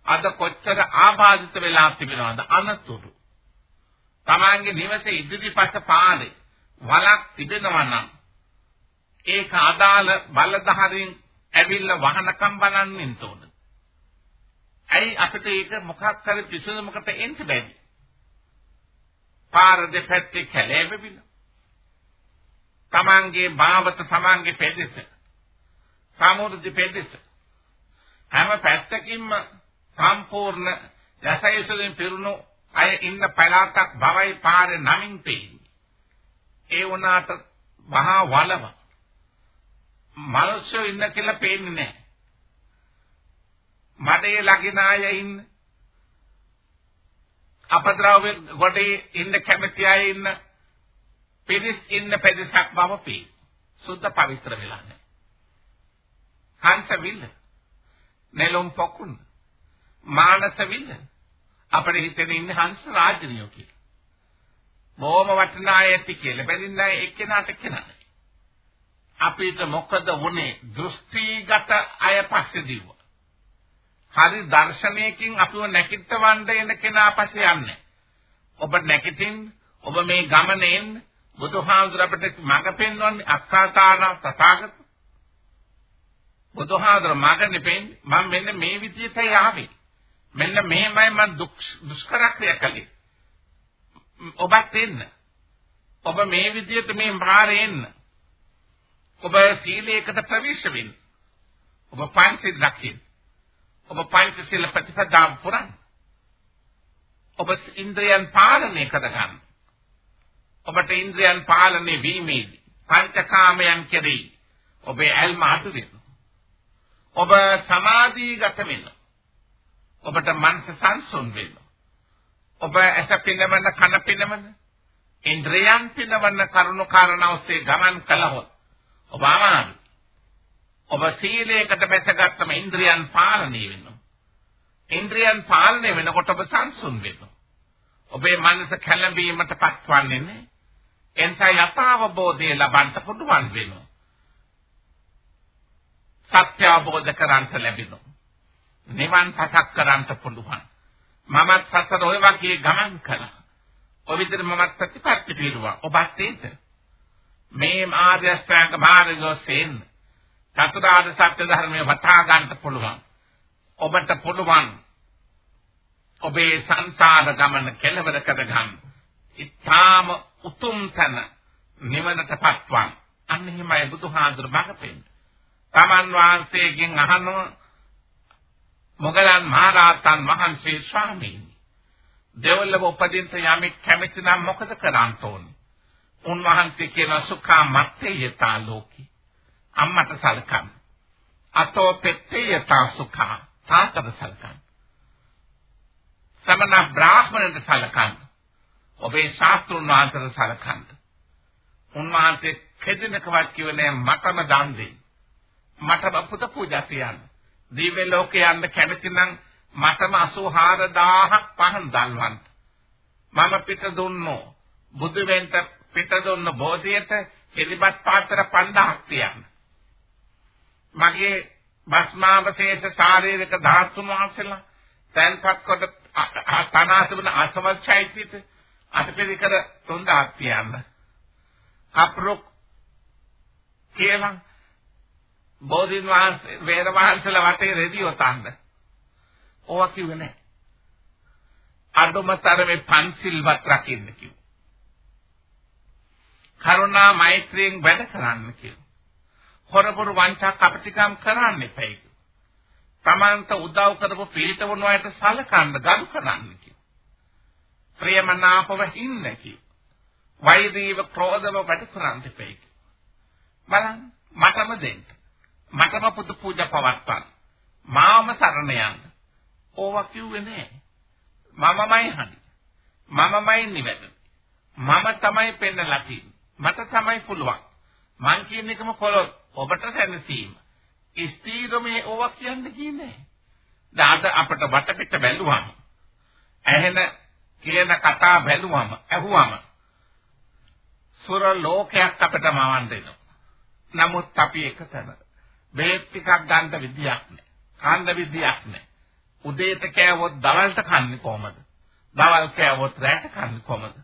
අද කොච්චර ආබාධිත වෙලා තිබෙනවද? අනතුරු. තමන්ගේ නිවසේ ඉදිරිපස පාරේ වලක් තිබෙනවා නම් ඒක අදාළ බලධාරීන් ඇවිල්ලා වහනකම් බලන්නින් තෝරන. ඇයි අපිට ඒක මොකක් හරි පිසුමකට එන්න බැරි? පාර දෙපැත්තේ කැලේ වෙබිලා. තමන්ගේ භාවත තමන්ගේ පෙදෙස සමුද්‍ර පෙදෙස හැම පැත්තකින්ම සම්පූර්ණ යසයසුලින් පිරුණු අය ඉන්න පළාතක් බවයි පාරේ නමින් පෙන්නේ. ඒ වුණාට මහා වලව මිනිස්සු ඉන්න කියලා පේන්නේ නැහැ. මඩේ ලගින අය ඉන්න අපද්‍රව්‍ය ගොඩේ ඉන්න කැමති අය ඉන්න පිරිස් ඉන්න පෙදෙසක් බව පේ. සුද්ධ පවිත්‍ර වෙලා නැහැ. හංස විල්ල. නෙළුම් පොකුණ. මානස විල්ල. අපිට හිතෙන ඉන්නේ හංස රාජ්‍යනියෝ කියලා. බොහොම වටිනා ඇති කියලා. බැඳින්න එක්කෙනාට එක්කෙනා. අපිට මොකද වුනේ? දෘෂ්ටිගත අය පස්සේ දිව්වා. හරි දර්ශනයකින් අපිව නැකිටවන්න එන කෙනා පස්සේ යන්නේ. ඔබ නැකිටින් ඔබ මේ ගමනෙන් බුදුහාමුදුර අපිට මඟ පෙන්වන්නේ අක්කාතාන තථාගත. බුදුහාමුදුර මඟනේ පෙන්නේ මම මෙන්න මේ විදිහටයි ආවේ. මෙන්න මෙහෙමයි මම දුෂ්කර ක්‍රියා කළේ. ඔබත් එන්න. ඔබ මේ විදිහට මේ මාරේ එන්න. ඔබ සීලයකට ප්‍රවේශ වෙන්න. ඔබ පංචශීල රකින්න. ඔබ පංචශීල ප්‍රතිපදාව පුරන්න. ඔබ ඉන්ද්‍රයන් පාලනය කරගන්න. ඔබට ඉන්ද්‍රයන් පාලනය වීමේදී පංචකාමයන් කෙරෙහි ඔබේ ඇල්ම අඩු වෙනවා. ඔබ සමාධිගත වෙනවා. ඔබට මනස සංසුන් වෙනවා. ඔබ ඇස පිනවන කන පිනවන ඉන්ද්‍රයන් පිනවන කරුණු කාරණා ඔස්සේ ගමන් කළහොත් ඔබ අමාරු. ඔබ සීලයකට බැසගත්තම ඉන්ද්‍රයන් පාලනය වෙනවා. ඉන්ද්‍රයන් පාලනය වෙනකොට ඔබ සංසුන් වෙනවා. ඔබේ මනස කැළඹීමට පත්වන්නේ නැහැ. එන්ට යථාවබෝධය ලබන්න පුළුවන් වෙනවා. සත්‍ය අවබෝධ කරගන්න ලැබෙනවා. නිවන් පසක් කරන්න පුළුවන්. මමත් සතර ඔය වගේ ගමන් කළා. ඔය විදිහට මමත් ප්‍රතිපත්ති පිරුවා. ඔබත් ඒක. මේ ආර්ය අෂ්ටාංග මාර්ගයෙන් චතුරාර්ය සත්‍ය ධර්මය වටහා ගන්න පුළුවන්. ඔබට පුළුවන් ඔබේ සංසාර ගමන කෙලවර කර ගන්න. ඊටාම උතුම් තන නිවනටපත්වන්. අන්න එහෙමයි බුදුහාඳුර මඟපෙන්නේ. තමන් වහන්සේගෙන් අහනවා මොගලන් මහරහතන් වහන්සේ ස්වාමීන් දෙවොල්ලව උපදින්න යමෙක් කැමති නම් මොකද කරන්න ඕනේ? උන්වහන්සේ කියන සුඛා මත්තේ යතා ලෝකි. අම්මට සලකන්න. අතෝ පෙත්තේ යතා සුඛා තාතට සලකන්න. සමන බ්‍රාහ්මණයට සලකන්න. ඔබේ ශාස්ත්‍රුන් වහන්සේට සලකන්න. උන්වහන්සේ කෙදිනකවත් කිව්වේ නෑ මටම දන් දෙන්න. මට පුත පූජා තියන්න. දිව්‍ය ලෝකේ යන්න කැමති නම් මටම 84000ක් පහන් දල්වන්න. මම පිට දුන්නෝ බුදු වෙන්න පිට දුන්න බෝධියට එලිපත් පාත්‍ර 5000ක් තියන්න. මගේ භස්මාවශේෂ ශාරීරික ධාතු වහන්සේලා තැන්පත් කොට තනාසබන අසවල් චෛත්‍යිත අටපිරිකර 3000ක් තියන්න. කප්රුක් කියලා බෝධින් වහන්සේ වේද වහන්සේලා වටේ රෙදි ඔතන්න. ඕවා කිව්වේ නැහැ. අඩුමතරමේ පන්සිල්වත් රකින්න කිව්වා. කරුණා මෛත්‍රියෙන් වැඩ කරන්න කිව්වා. හොරපොරු වංචා කපටිකම් කරන්න එපයි. තමන්ට උදව් කරපු පිළිතවුණු අයට සලකන්න ගරු කරන්න කිව්වා. ප්‍රේමනාපව ඉන්න කිව්වා. වෛරීව ක්‍රෝධව වැඩ කරන්න එපයි. බලන්න මටම දෙන්න. මටම පුදු පූජා පවත්වන්න. මාම සරණ යන්න. ඕවා කිව්වේ නෑ. මමමයි හරි. මමමයි නිවැරදි. මම තමයි පෙන්නලා තියෙන්නේ. මට තමයි පුළුවන්. මං කියන එකම කොළොත් ඔබට සැනසීම. ස්ථීරමේ ඕවා කියන්නේ කියන්නේ. දාද අපිට වටපිට බැලුවම ඇහෙන කියන කතා බැලුවම ඇහුවම සුර ලෝකයක් අපිට මවන්න දෙනවා. නමුත් අපි එකතන බේත් ටිකක් ගන්න විදියක් නැහැ. කන්න විදියක් නැහැ. උදේට කෑවොත් දවල්ට කන්නේ කොහමද? දවල් කෑවොත් රැට කන්නේ කොහමද?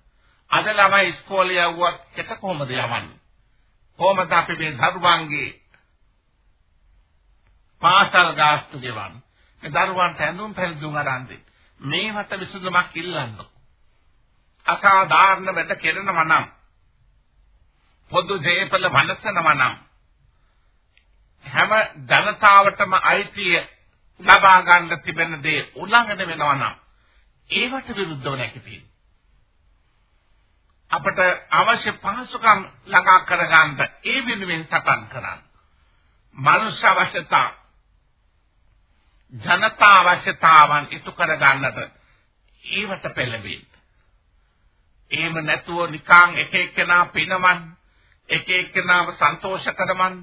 අද ළමයි ඉස්කෝලේ යවුවත් කෙත කොහමද යවන්නේ? කොහමද අපි මේ දරුවන්ගේ පාසල් ගාස්තු ගෙවන්නේ? මේ දරුවන්ට ඇඳුම් පැළඳුම් අරන්දේ. මේවට විසඳුමක් ඉල්ලන්න. අසාධාරණ වැඩ කෙරෙනවා නම් පොදු දේපල වනසනවා නම් හැම ජනතාවටම අයිතිය ලබා ගන්න තිබෙන දේ උල්ලංඝනය වෙනවා නම් ඒවට විරුද්ධව නැගිටින්න. අපට අවශ්‍ය පහසුකම් ළඟා කරගන්න ඒ වෙනුවෙන් සටන් කරන්න. මනුෂ්‍ය අවශ්‍යතා ජනතා අවශ්‍යතාවන් ඉටු කරගන්නට ඊවට පෙළඹෙන්න. එහෙම නැතුව නිකං එක එක්කෙනා පිනමන් එක එක්කෙනාව සන්තෝෂ කරමන්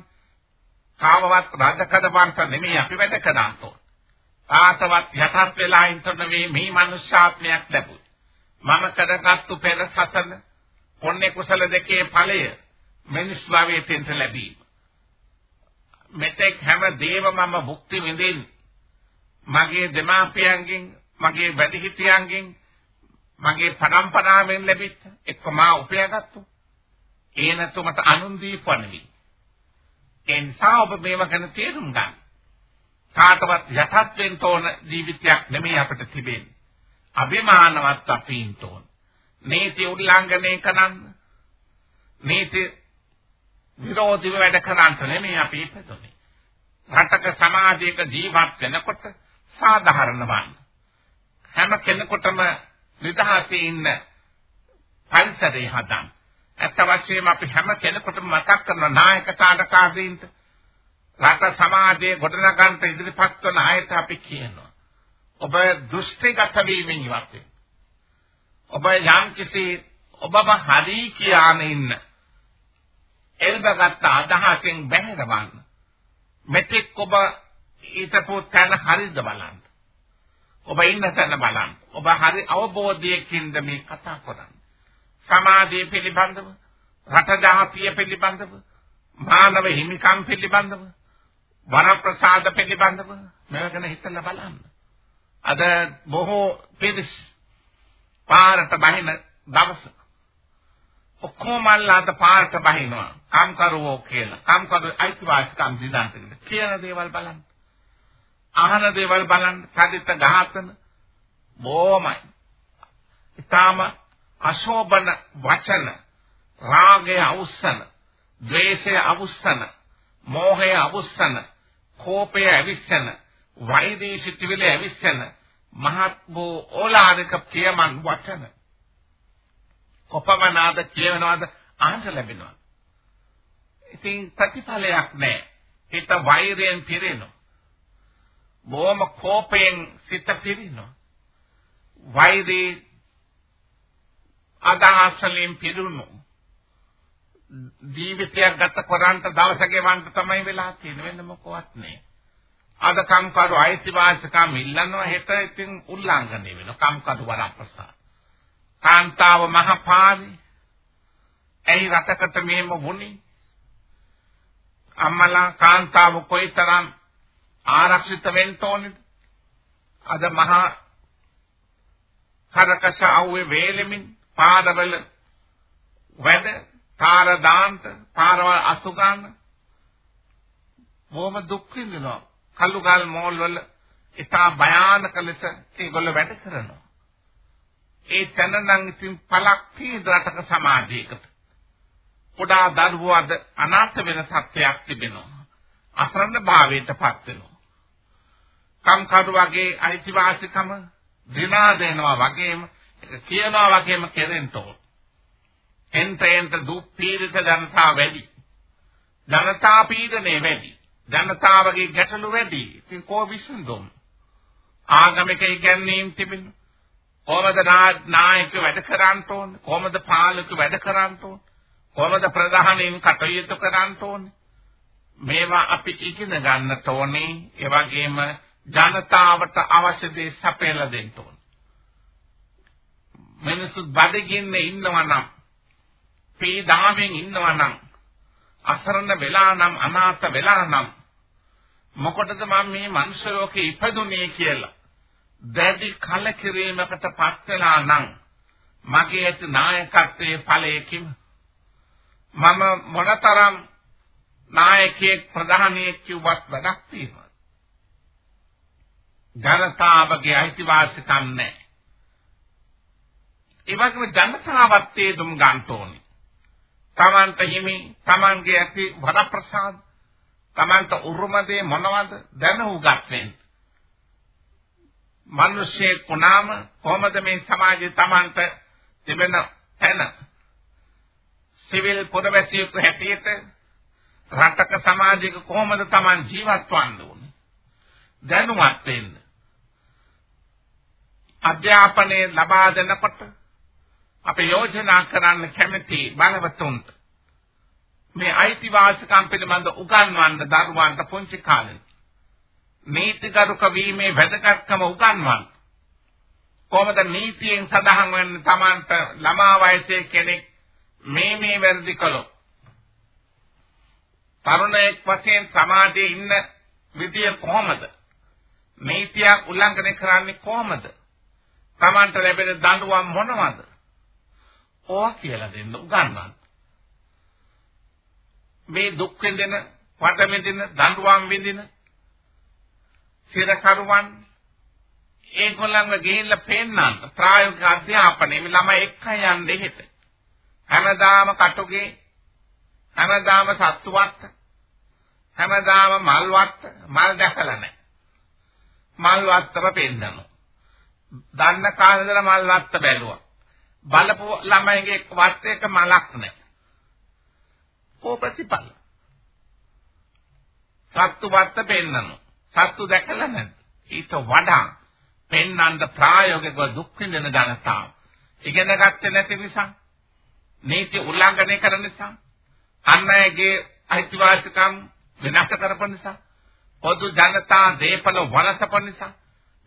කාමවත් රාජකදවන්ත නෙමෙයි අපි වැඩ කරන්න ඕන. ආතවත් යටත් වෙලා ඉන්න මේ මේ මනුෂ්‍යාත්මයක් ලැබුත්. මම කරගත්තු පෙර සසන පුණ්‍ය කුසල දෙකේ ඵලය මිනිස් භවයේ තෙන්ට ලැබීම. මෙතෙක් හැම දේව මම භුක්ති විඳින් මගේ දෙමාපියන්ගෙන් මගේ වැඩිහිටියන්ගෙන් මගේ පරම්පරාවෙන් ලැබිච්ච එක්ක මා උපයාගත්තු ඒ නැතුමට අනුන් දීපණවි ඒ නිසා ඔබ මේව ගැන තේරුම් ගන්න. කාටවත් යටත් වෙන්න ඕන ජීවිතයක් නෙමෙයි අපිට තිබෙන්නේ. අභිමානවත් අපින් තෝන. නීති උල්ලංඝනය කරන්න. නීති විරෝධීව වැඩ කරන්න නෙමෙයි අපි ඉපදුනේ. රටක සමාජයක ජීවත් වෙනකොට සාධාරණ වන්න. හැම කෙනෙකුටම නිදහසේ ඉන්න පරිසරය හදන්න. ඇත්ත වශයෙන්ම අපි හැම කෙනෙකුටම මතක් කරන නායක කාඩකාදීන්ට රට සමාජයේ ගොඩනගන්න ඉදිරිපත් කරන අයට අපි කියනවා. ඔබ දුෂ්ටිගත වීමෙන් ඉවත් වෙන්න. ඔබ යම් කිසි ඔබම හරි කියන ඉන්න එල්බගත් අදහසෙන් බැහැරවන්න. මෙතෙක් ඔබ ඊටපො තැන හරිද බලන්න. ඔබ ඉන්න තැන බලන්න. ඔබ හරි අවබෝධයකින්ද මේ කතා කරන්නේ. සමාජය පිළිබඳව, රට ජාතිය පිළිබඳව, මානව හිමිකම් පිළිබඳව, වරප්‍රසාද පිළිබඳව මේව ගැන හිතලා බලන්න. අද බොහෝ පිරිස් පාරට බහින දවස ඔක්කොම අල්ලාට පාරට බහිනවා. කම්කරුවෝ කියලා. කම්කරු අයිතිවාසිකම් දිනන්ට කියන දේවල් බලන්න. අහන දේවල් බලන්න. සදිත ඝාතන බොමයි. ඊටාම අශෝභන වචන රාගය අවුස්සන ද්වේෂය අවුස්සන මෝහය අවුස්සන කෝපය අවිස්සන වෛරී සිටිවිලි අවිස්සන මහත් වූ ඕලාරික ප්‍රියමන් වචන. කොපමණාද කියනවාද අහන්න ලැබෙනවා. ඉතින් ප්‍රතිඵලයක් නැහැ හිත වෛරයෙන් පිරෙනවා. බොහොම කෝපයෙන් සිත පිරෙනවා. වෛරී අදහස් වලින් පිරුණු. ජීවිතයක් ගත කරන්ට දවස ගෙවන්න තමයි වෙලා තියෙන්නේ. වෙන මොකවත් නෑ. අද කම්කරු අයිතිවාසිකම් ඉල්ලනවා හෙට ඉතින් උල්ලංඝනය වෙනවා කම්කරු වරප්‍රසාද. කාන්තාව මහපාවි ඇයි රටකට මෙහෙම වුනේ අම්මලා කාන්තාව කොයිතරම් ආරක්ෂිත වෙන්න ඕනේද? අද මහා කරකස අවුවේ වේලෙමින් පාරවල වැඩ පාර දාන්ත පාරවල් අසු ගන්න බොහොම දුක් විඳිනවා. කල්ුගල් මෝල් වල ඉතා භයානක ලෙස ඒගොල්ලෝ වැඩ කරනවා. ඒ තැන නම් ඉතින් පළක් තියෙන රටක සමාජයකට. කුඩා දරුවෝ අද අනාථ වෙන සත්‍යයක් තිබෙනවා. අසරණ භාවයටපත් වෙනවා. කම්කරු වගේ අයිතිවාසිකම දිනා දෙනවා වගේම කියනවා වගේම කෙරෙන්න ඕන. එන්ට එන්ට දුක් පීඩිත ජනතාව වැඩි. ජනතා පීඩනය වැඩි. ජනතාවගේ ගැටලු වැඩි. ඉතින් කෝ විසඳුම්? ආගමික ඉගැන්වීම් තිබෙන. කොහොමද නායක වැඩ කරන්න ඕන? කොහොමද පාලක වැඩ කරන්න ඕන? කොහොමද ප්‍රධානීන් කටයුතු කරන්න ඕන? මේවා අපි ඉගෙන ගන්නට ඕනේ. ඒ වගේම ජනතාවට අවශ්‍ය දේ සපයලා දෙන්න ඕන. මිනිස්සු බඩගින්නේ ඉන්නවා නම් පීඩාවෙන් ඉන්නවා නම් අසරණ වෙලා නම් අනාථ වෙලා නම් මොකටද මම මේ මනුෂ්‍ය ලෝකේ ඉපදුනේ කියලා දැඩි කලකිරීමකට පත් වෙලා නම් මගේ ඇති නායකත්වයේ ඵලයකින් මම මොනතරම් නායකයෙක් ප්‍රධානියෙක් කිව්වත් වැඩක් තියෙනවා ජනතාවගේ අයිතිවාසිකම් නැහැ. ඒ වගේම ජනතාවත් තේරුම් ගන්න ඕනේ. තමන්ට හිමි තමන්ගේ ඇති වරප්‍රසාද තමන්ට උරුමදේ මොනවද දැන උගත් වෙන්න. මිනිස්සේ කුණාම කොහොමද මේ සමාජයේ තමන්ට තිබෙන තැන? සිවිල් පොරවැසියෙකු හැටියට රටක සමාජයක කොහොමද තමන් ජීවත් වන්න ඕනේ? දැනුවත් වෙන්න. අධ්‍යාපනය ලබා දෙනකොට අපි යෝජනා කරන්න කැමති බලවතුන්ට මේ අයිතිවාසිකම් පිළිබඳ උගන්වන්න දරුවන්ට පුංචි කාලේ නීතිගරුක වීමේ වැදගත්කම උගන්වන්න. කොහොමද නීතියෙන් සඳහන් වෙන්නේ? Tamanට ළමා වයසේ කෙනෙක් මේ මේ වැරදි කළොත්. තරුණයෙක් වශයෙන් සමාජයේ ඉන්න විදිය කොහොමද? නීතියක් උල්ලංඝනය කරන්නේ කොහොමද? Tamanට ලැබෙන දඬුවම් මොනවද? ඕවා කියලා දෙන්න උගන්වන්න. මේ දුක් විඳින, වට විඳින, දඬුවම් විඳින සිරකරුවන් ඒගොල්ලන්ව ගිහිල්ලා පෙන්නන්න ප්‍රායෝගික අධ්‍යාපනයේ මේ ළමයි එක්ක යන්නේ හිට. හැමදාම කටුගේ හැමදාම සත්තුවත් හැමදාම මල්වත් මල් දැකලා නැහැ. මල්වත්තම පෙන්නනවා. දන්න කාලේ මල්වත්ත බැලුවා. බලපු ළමයිගේ වත් එක මලක් නැහැ. කෝ ප්‍රතිපල. සත්තු වත් පෙන්නනවා. සත්තු දැකලා නැද්ද? ඊට වඩා පෙන්නන්න ප්‍රායෝගිකව දුක් විඳින ජනතාව. ඉගෙන ගත්තේ නැති නිසා, නීති උල්ලංඝනය කරන නිසා, අන් අයගේ අයිතිවාසිකම් විනාශ කරපු නිසා, පොදු ජනතා දේපල වලසපු නිසා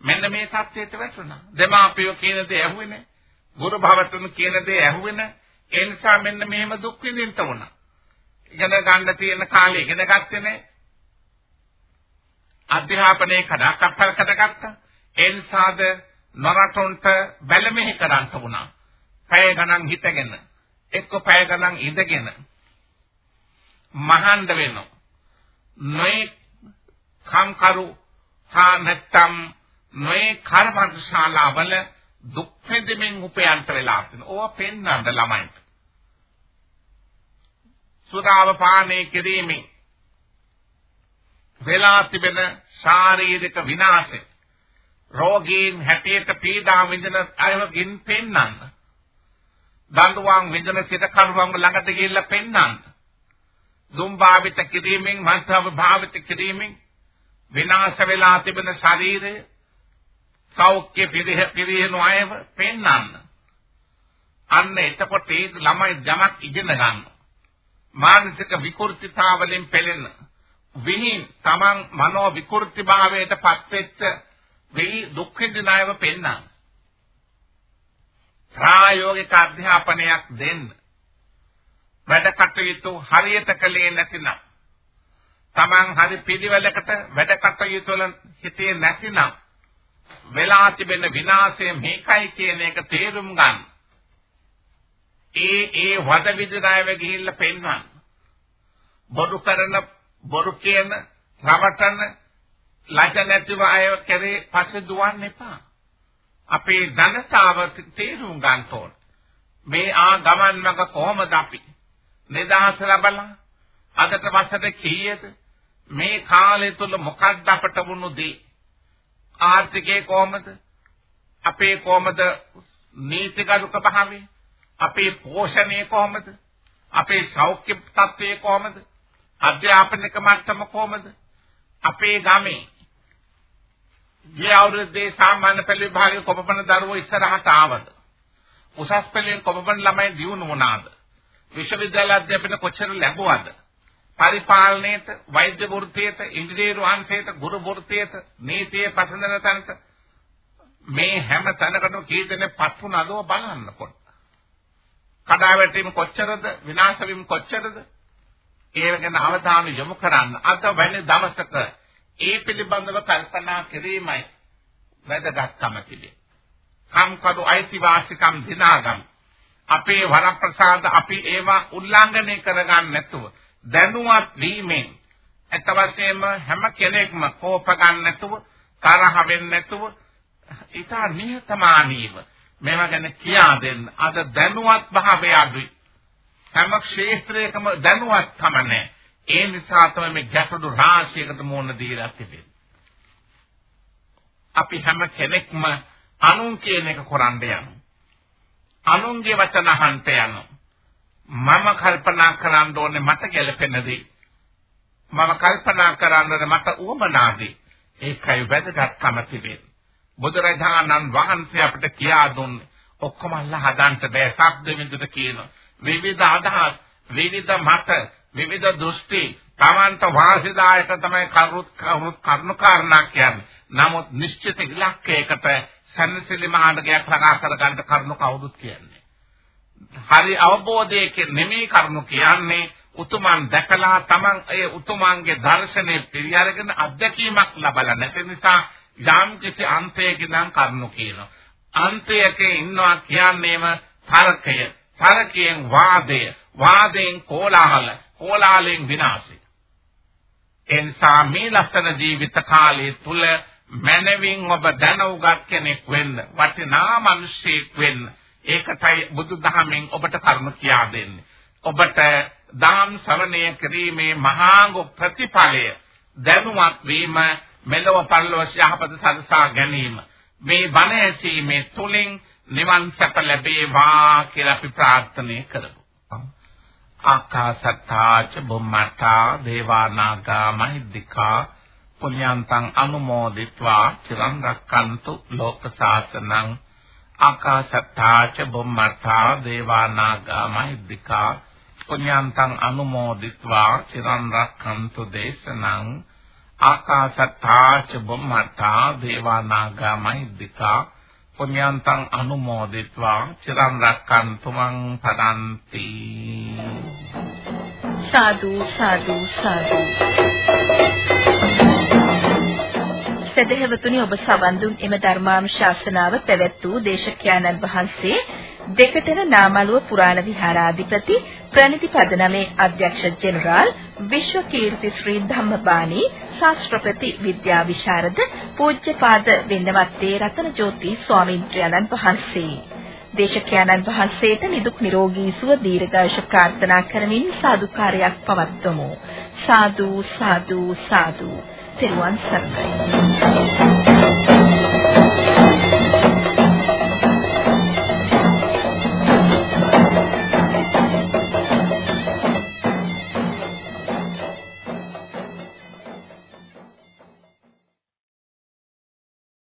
මෙන්න මේ තත්ත්වයට වැටුණා. දෙමාපියෝ කියන දේ ඇහුවේ නැහැ. ගුරු භවතුන් කියන දේ ඇහුවෙන ඒ නිසා මෙන්න මෙහෙම දුක් විඳින්න උනා. ඉගෙන ගන්න තියෙන කාලේ ඉගෙන ගත්තේ නැහැ. අධ්‍යාපනයේ කඩක් අපල් කඩගත්තා. ඒ නිසාද නරටොන්ට බැලමෙහි කරන්න වුණා. පැය ගණන් හිටගෙන එක්ක පැය ගණන් ඉඳගෙන මහන්ඩ වෙනවා. නොයි කම්කරු හා නැත්තම් නොයි කර්මශාලාවල දුක් විඳින්මින් උපයන්ට වෙලා තියෙනවා. ඕවා පෙන්වන්න ළමයින්ට. සුදාව පානය කිරීමෙන් වෙලා තිබෙන ශාරීරික විනාශය රෝගීන් හැටියට පීඩා විඳින අයවකින් පෙන්වන්න. දඬුවම් විඳින සිත කරුවන්ව ළඟට ගිහිල්ලා පෙන්වන්න. දුම් භාවිත කිරීමෙන් මන්ත්‍රව භාවිත කිරීමෙන් විනාශ වෙලා තිබෙන ශරීරය සෞඛ්‍ය පිරිහෙන අයව පෙන්වන්න. අන්න එතකොට ඒ ළමයි යමක් ඉගෙන ගන්න. මානසික විකෘතිතාවලින් පෙළෙන විහිං තමන් මනෝ විකෘති භාවයට පත්වෙච්ච වෙයි දුක් විඳින අයව පෙන්වන්න. ප්‍රායෝගික අධ්‍යාපනයක් දෙන්න. වැඩ කටයුතු හරියට කළේ නැතිනම් Taman හරි පිළිවෙලකට වැඩ කටයුතු වල හිතේ නැතිනම් වෙලා තිබෙන විනාශය මේකයි කියන එක තේරුම් ගන්න. ඒ ඒ වද විදිනායව ගිහිල්ලා පෙන්වන්න. බොරු කරන බොරු කියන රවටන ලජ නැතිව අය කරේ පස්සේ දුවන්න එපා. අපේ ජනතාව තේරුම් ගන්න ඕන. මේ ආ ගමන් මඟ කොහොමද අපි නිදහස ලබලා අදට වසර කීයද මේ කාලය තුල මොකක්ද අපට වුණු දේ ආර්ථිකේ කොහමද අපේ කොහමද නීතිගරුක භාවය අපේ පෝෂණය කොහමද අපේ සෞඛ්‍ය තත්ත්වය කොහමද අධ්‍යාපනික මට්ටම කොහමද අපේ ගමේ ගිය අවුරුද්දේ සාමාන්‍ය පෙළ විභාගයේ කොපමණ දරුවෝ ඉස්සරහට ආවද? උසස් පෙළෙන් කොපමණ ළමයි දියුණු වුණාද? විශ්වවිද්‍යාල අධ්‍යාපන කොච්චර ලැබුවද? පරිපාලනයේට, වෛද්‍ය වෘත්තියට, ඉංජිනේරු වංශයට, ගුරු වෘත්තියට, නීතියේ පසඳන තැනට මේ හැම තැනකටම කී දෙනෙක් පත් වුණාදෝ බලන්නකොට. කඩාවැටීම කොච්චරද? විනාශ වීම කොච්චරද? ඒව ගැන අවධානය යොමු කරන්න. අද වෙන දවසක ඒ පිළිබඳව කල්පනා කිරීමයි වැදගත්කම තිබේ. කම්කඩු අයිතිවාසිකම් දිනාගම් අපේ වරප්‍රසාද අපි ඒවා උල්ලංඝනය කරගන්න නැතුව දැනුවත් වීමෙන් අත වශයෙන්ම හැම කෙනෙක්ම කෝප ගන්න නැතුව තරහ වෙන්නේ නැතුව ඊට නිහතමානීව මේවා ගැන කියා දෙන්න. අද දැනුවත් භාවය අඩුයි. හැම ක්ෂේත්‍රයකම දැනුවත්කම නැහැ. ඒ නිසා තමයි මේ ගැටලු රාශියකට මුහුණ දීලා තිබෙන්නේ. අපි හැම කෙනෙක්ම අනුන් කියන එක කරන්න යනවා. අනුන්ගේ වචන අහන්න යනවා. මම කල්පනා කරන්න ඕනේ මට ගැළපෙන දේ. මම කල්පනා කරන්නේ මට උවමනා දේ. ඒකයි වැදගත්කම තිබෙන්නේ. බුදුරජාණන් වහන්සේ අපිට කියා දුන්නේ ඔක්කොම අල්ලා හදන්න බෑ සබ්ද විඳුට කියන විවිධ අදහස් විවිධ මත විවිධ දෘෂ්ටි තමන්ට වාසිදායක තමයි කරුත් කරුත් කරුණාකාරණා කියන්නේ. නමුත් නිශ්චිත ඉලක්කයකට සම්සිලි මාර්ගයක් ළඟා කර ගන්න කරුණු කවුරුත් කියන්නේ. හරි අවබෝධයකින් නෙමෙයි කරුණු කියන්නේ උතුමන් දැකලා තමන් ඒ උතුමන්ගේ දර්ශනේ පිළිඅරගෙන අත්දැකීමක් ලබලා නැති නිසා යම් කිසි අන්තයකින් නම් කරුණු කියනවා. අන්තයක ඉන්නවා කියන්නේම තර්කය. තර්කයෙන් වාදය. වාදයෙන් කෝලාහල. කෝලාලයෙන් විනාශය. එනිසා මේ ලස්සන ජීවිත කාලය තුල මනවින් ඔබ දැනුගත් කෙනෙක් වෙන්න වටිනා මිනිසෙක් වෙන්න ඒකටයි බුදුදහමෙන් ඔබට කරුණු කියා දෙන්නේ. ඔබට දාම් ශ්‍රවණය කිරීමේ මහාංග ප්‍රතිඵලය දැනුවත් වීම මෙලොව පරලොව යහපත සරසා ගැනීම. මේ බණ ඇසීමේ තුලින් නිවන් සැප ලැබේවා කියලා අපි ප්‍රාර්ථනා කරමු. ආකාසත්තාච බුම්මතා දේවානාගා මහිද්దికා පුඤ්ඤන්තං අනුමෝදිත්වා චිරන් රැක්කන්තු ලෝක සාසනං ආකාශත්තාච බුම්මර්ථා දේවානාගා මහිද්దికා පුඤ්ඤාන්තං අනුමෝදිත්වා චිරන් රක්ඛන්තු දේශනං ආකාශත්තාච බුම්මර්ථා දේවානාගා මහිද්దికා පුඤ්ඤාන්තං අනුමෝදිත්වා චිරන් රක්ඛන්තු මං පදන්ති සාදු සාදු සාදු. සදහවතුනි ඔබ සවන් දුන්. එම ධර්මානුශාසනාව පැවැත් වූ දේශකයන්න් වහන්සේ දෙකටන නාමලුව පුරාණ විහාරාධිපති ප්‍රණිති පදනමේ අධ්‍යක්ෂ ජෙනරාල් විශ්වකීර්ති ශ්‍රී ධම්මපාණි ශාස්ත්‍රපති විද්‍යා විශාරද පූජ්‍යපාද වෙන්නවත්තේ රතනජෝති ස්වාමීන් වහන්සේ. දේශකයන්න් වහන්සේට නිදුක් නිරෝගී සුව දීර්ඝායුෂ ප්‍රාර්ථනා කරමින් සාදුකාරයක් පවත්වමු. සාදු සාදු සාදු. තෙරුවන් සරණයි